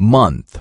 month.